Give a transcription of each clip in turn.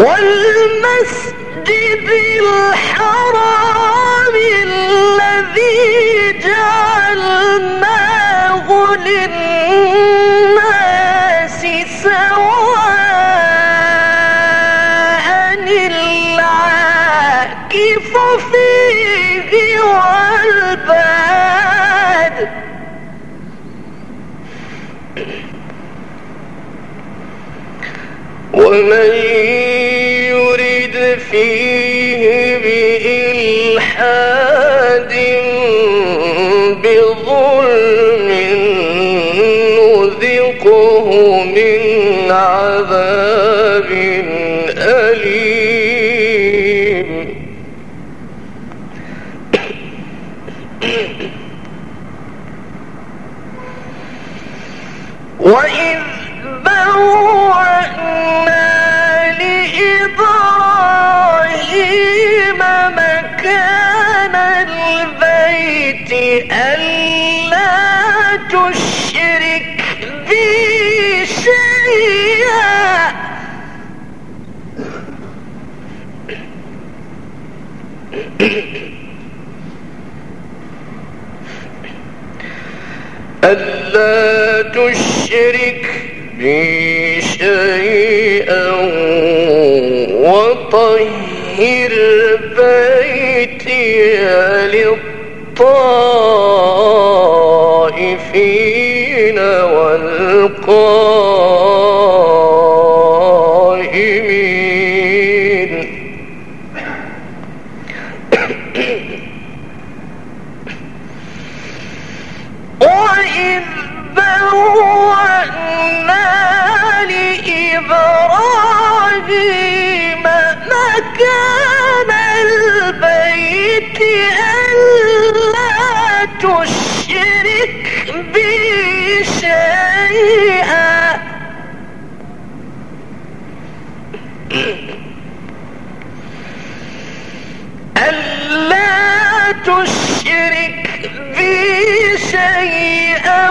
والمسجد الحرام الذي جعلناه للناس سواء العاكف فيه والباد. ومن فيه بإلحاد بظلم نذقه من عذاب ألا تشرك بي شيئا. ألا تشرك بي شيئا وطهر ألا تشرك بي شيئا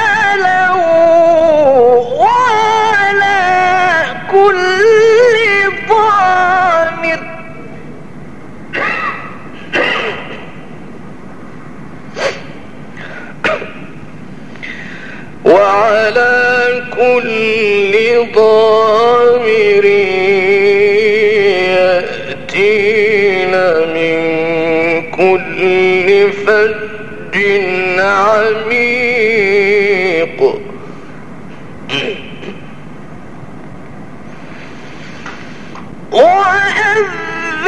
وعلى كل ضامر يأتين من كل فج عميق. وأذن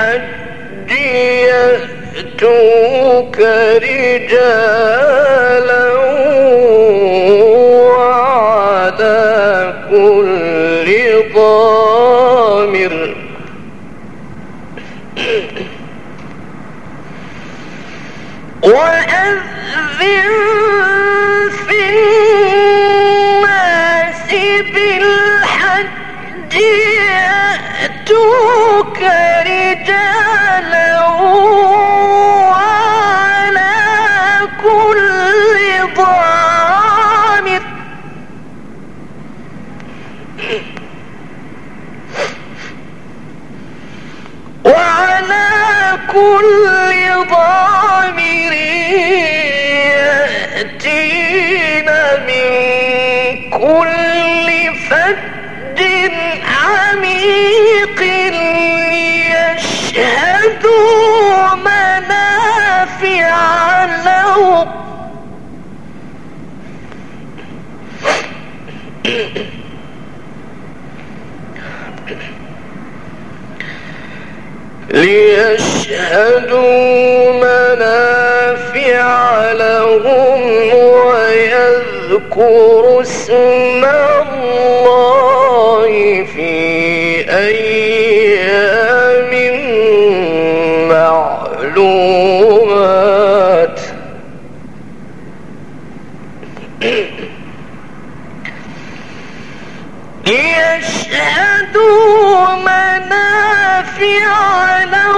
الحج رجالا وعلى كل ضار ليشهدوا منافع لهم ويذكروا اسم الله في أيام معلومات. ليشهدوا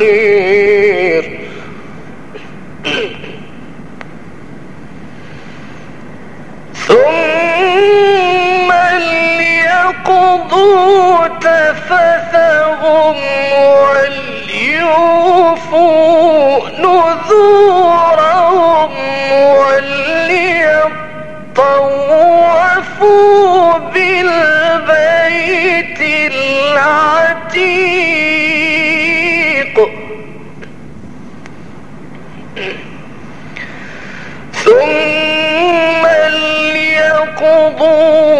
الفقير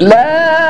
لا